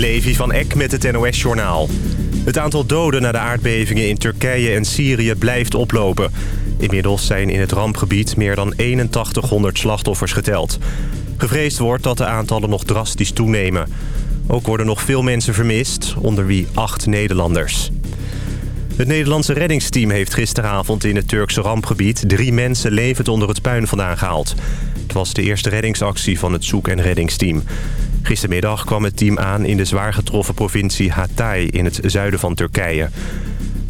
Levi van Eck met het NOS-journaal. Het aantal doden na de aardbevingen in Turkije en Syrië blijft oplopen. Inmiddels zijn in het rampgebied meer dan 8100 slachtoffers geteld. Gevreesd wordt dat de aantallen nog drastisch toenemen. Ook worden nog veel mensen vermist, onder wie acht Nederlanders. Het Nederlandse reddingsteam heeft gisteravond in het Turkse rampgebied... drie mensen levend onder het puin vandaan gehaald. Het was de eerste reddingsactie van het zoek- en reddingsteam. Gistermiddag kwam het team aan in de zwaar getroffen provincie Hatay... in het zuiden van Turkije.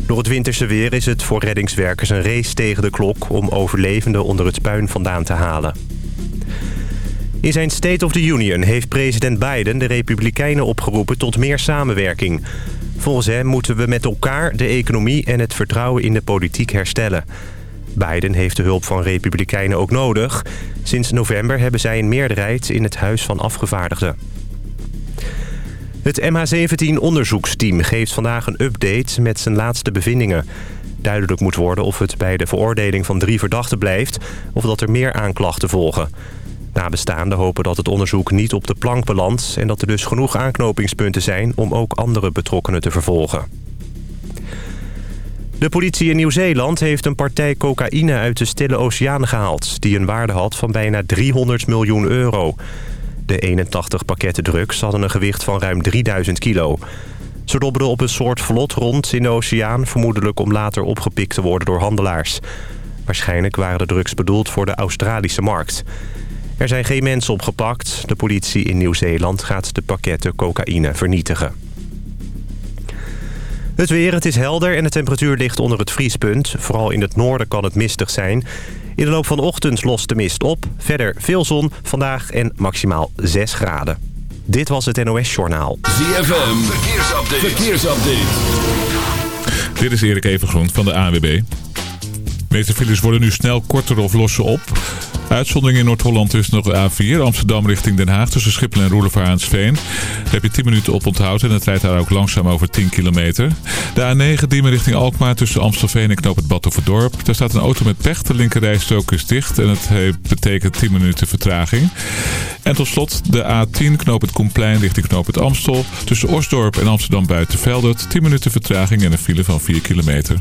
Door het winterse weer is het voor reddingswerkers een race tegen de klok... om overlevenden onder het puin vandaan te halen. In zijn State of the Union heeft president Biden de Republikeinen opgeroepen tot meer samenwerking. Volgens hem moeten we met elkaar de economie en het vertrouwen in de politiek herstellen. Biden heeft de hulp van Republikeinen ook nodig. Sinds november hebben zij een meerderheid in het Huis van Afgevaardigden. Het MH17-onderzoeksteam geeft vandaag een update met zijn laatste bevindingen. Duidelijk moet worden of het bij de veroordeling van drie verdachten blijft... of dat er meer aanklachten volgen. Nabestaanden hopen dat het onderzoek niet op de plank belandt... en dat er dus genoeg aanknopingspunten zijn om ook andere betrokkenen te vervolgen. De politie in Nieuw-Zeeland heeft een partij cocaïne uit de Stille Oceaan gehaald... die een waarde had van bijna 300 miljoen euro. De 81 pakketten drugs hadden een gewicht van ruim 3000 kilo. Ze dobberden op een soort vlot rond in de oceaan... vermoedelijk om later opgepikt te worden door handelaars. Waarschijnlijk waren de drugs bedoeld voor de Australische markt... Er zijn geen mensen opgepakt. De politie in Nieuw-Zeeland gaat de pakketten cocaïne vernietigen. Het weer, het is helder en de temperatuur ligt onder het vriespunt. Vooral in het noorden kan het mistig zijn. In de loop van de ochtend lost de mist op. Verder veel zon vandaag en maximaal 6 graden. Dit was het NOS Journaal. ZFM, verkeersupdate. verkeersupdate. Dit is Erik Evengroen van de AWB. De meeste files worden nu snel korter of lossen op. Uitzondering in Noord-Holland is nog de A4 Amsterdam richting Den Haag tussen Schiphol en Roelevaraansveen. Daar heb je 10 minuten op onthoud en het rijdt daar ook langzaam over 10 kilometer. De A9 Diemen richting Alkmaar tussen Amstelveen en Knoop het Badhoevedorp. Daar staat een auto met pech, de linkerrijstrook is dicht en het betekent 10 minuten vertraging. En tot slot de A10 Knoop het Koenplein richting Knoop het Amstel. Tussen Osdorp en Amsterdam Buitenveldert 10 minuten vertraging en een file van 4 kilometer.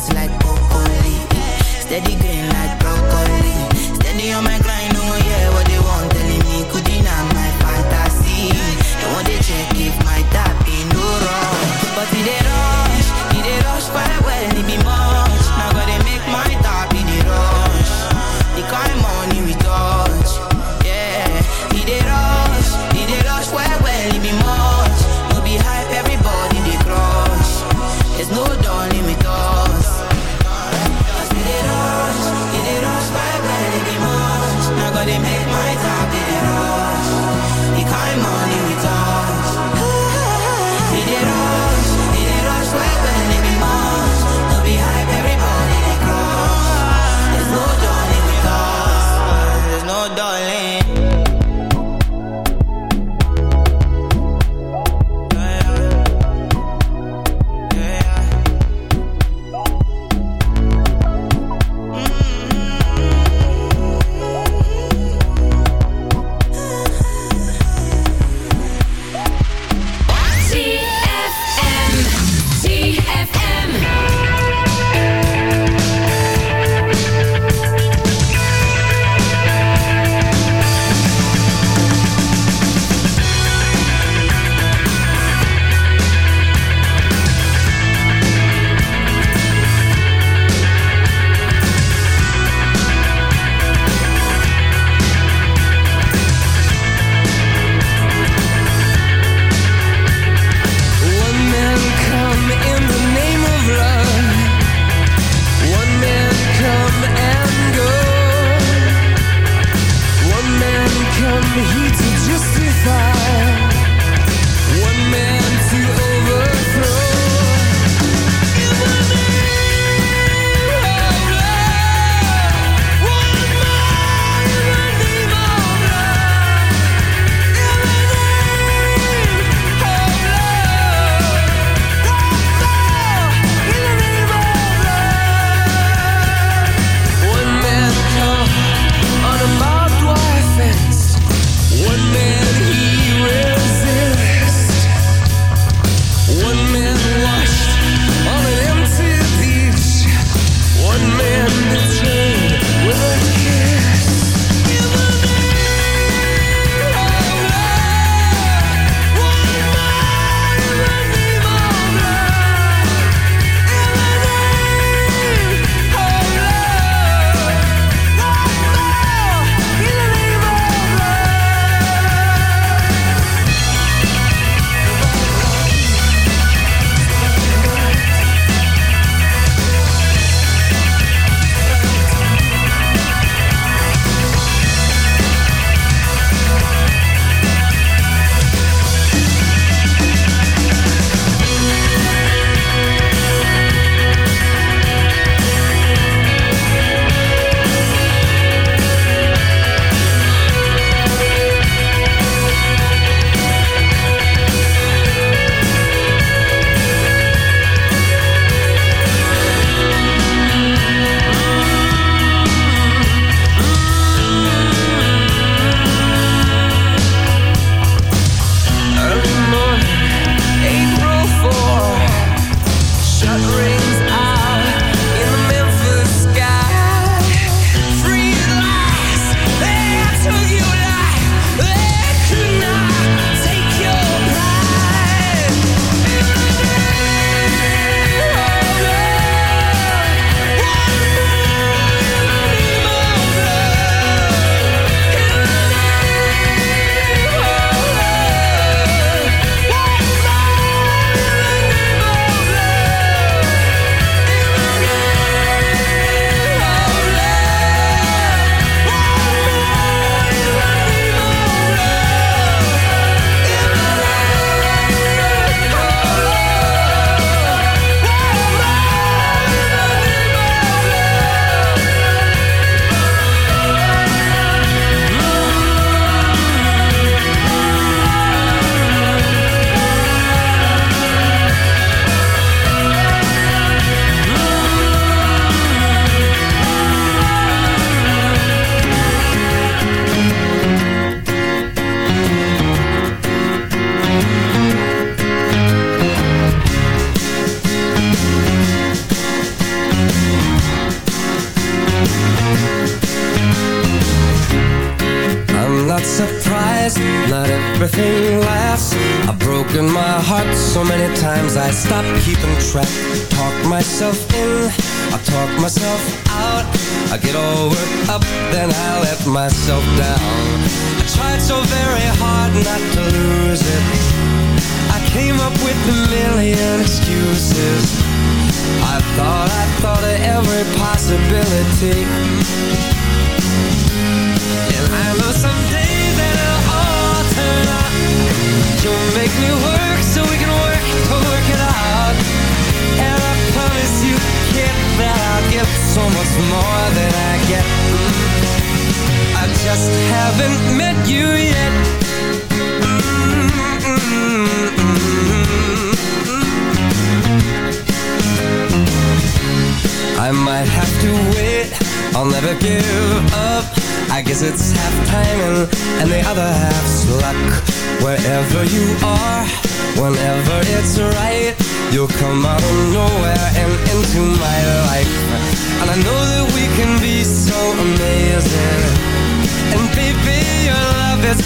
plants like broccoli. Steady green like broccoli. Steady on my grind.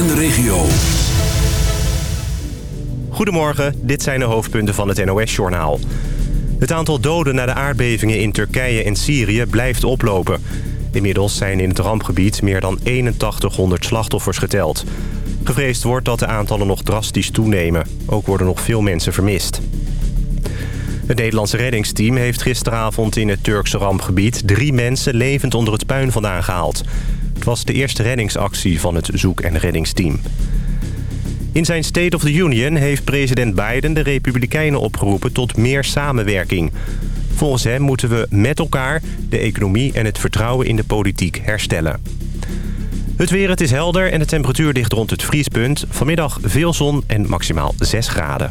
en de regio. Goedemorgen, dit zijn de hoofdpunten van het NOS-journaal. Het aantal doden na de aardbevingen in Turkije en Syrië blijft oplopen. Inmiddels zijn in het rampgebied meer dan 8100 slachtoffers geteld. Gevreesd wordt dat de aantallen nog drastisch toenemen. Ook worden nog veel mensen vermist. Het Nederlandse reddingsteam heeft gisteravond in het Turkse rampgebied... drie mensen levend onder het puin vandaan gehaald. Het was de eerste reddingsactie van het zoek- en reddingsteam. In zijn State of the Union heeft president Biden de Republikeinen opgeroepen tot meer samenwerking. Volgens hem moeten we met elkaar de economie en het vertrouwen in de politiek herstellen. Het weer, het is helder en de temperatuur ligt rond het vriespunt. Vanmiddag veel zon en maximaal 6 graden.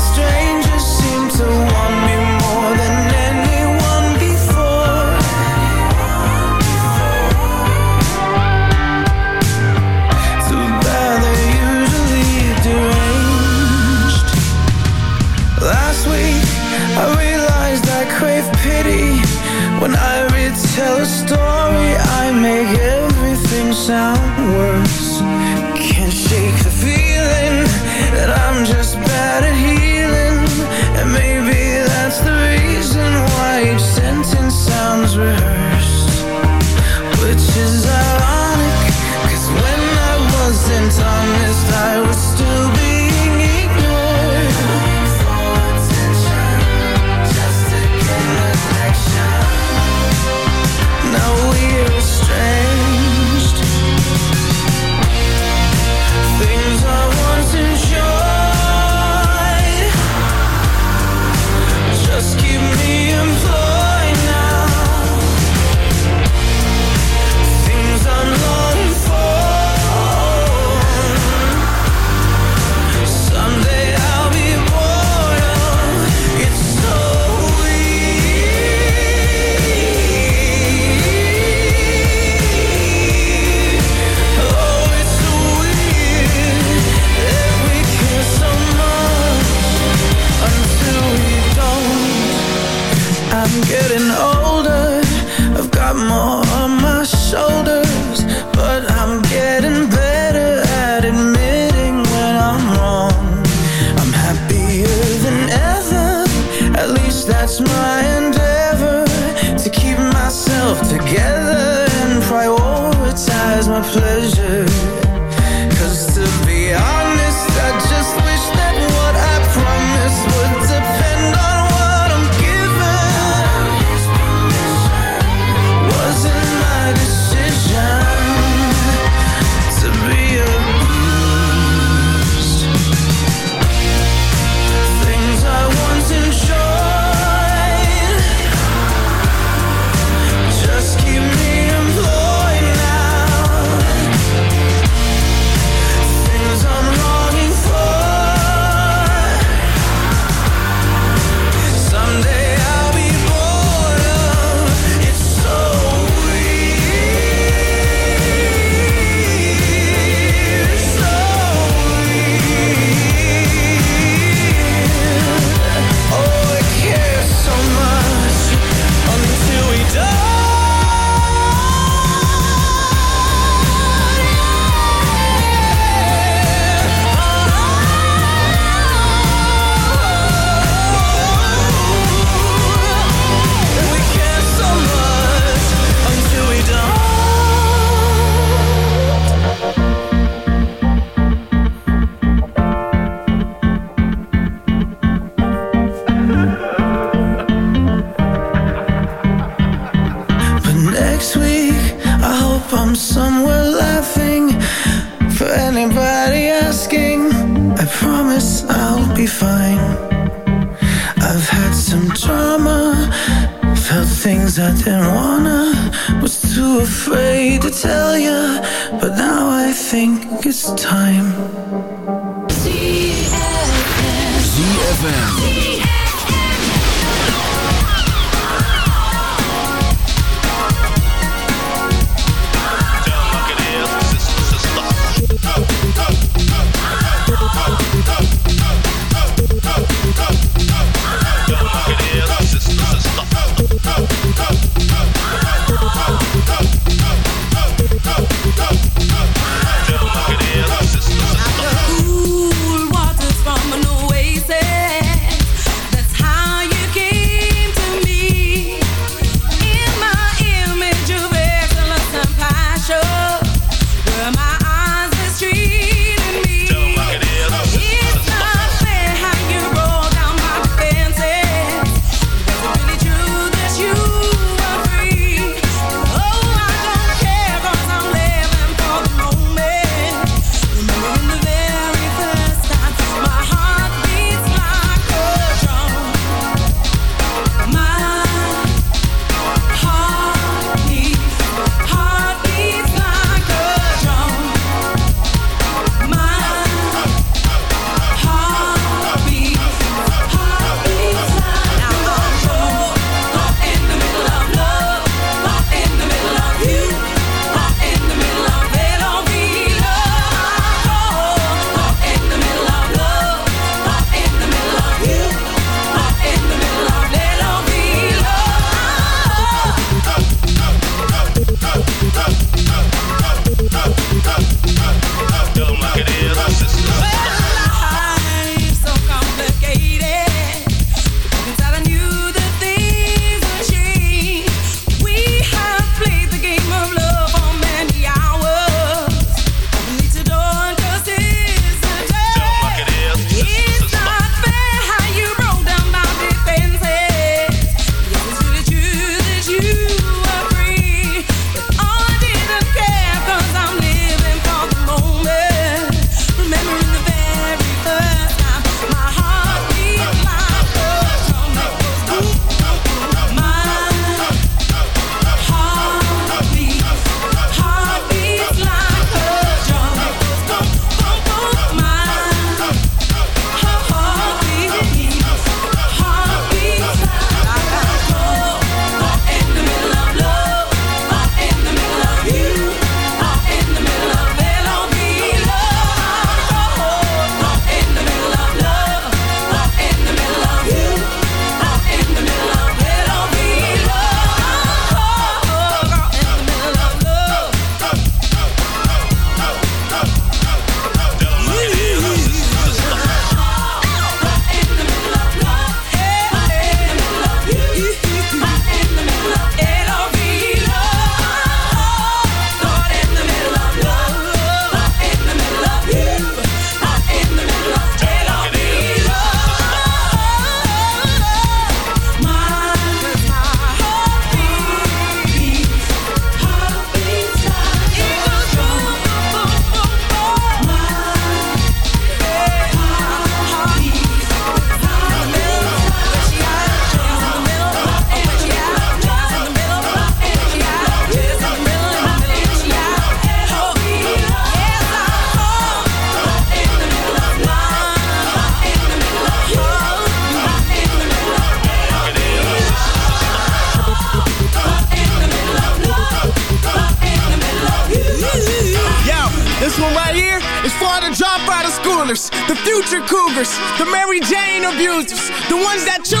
the ones that choose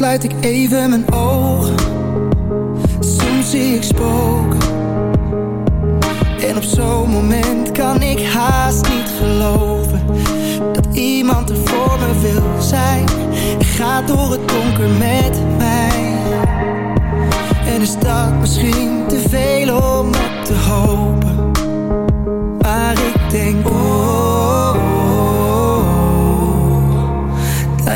sluit ik even mijn ogen Soms zie ik spook. En op zo'n moment kan ik haast niet geloven Dat iemand er voor me wil zijn. Ik Ga door het donker met mij. En is dat misschien te veel om op te hopen? Maar ik denk oh.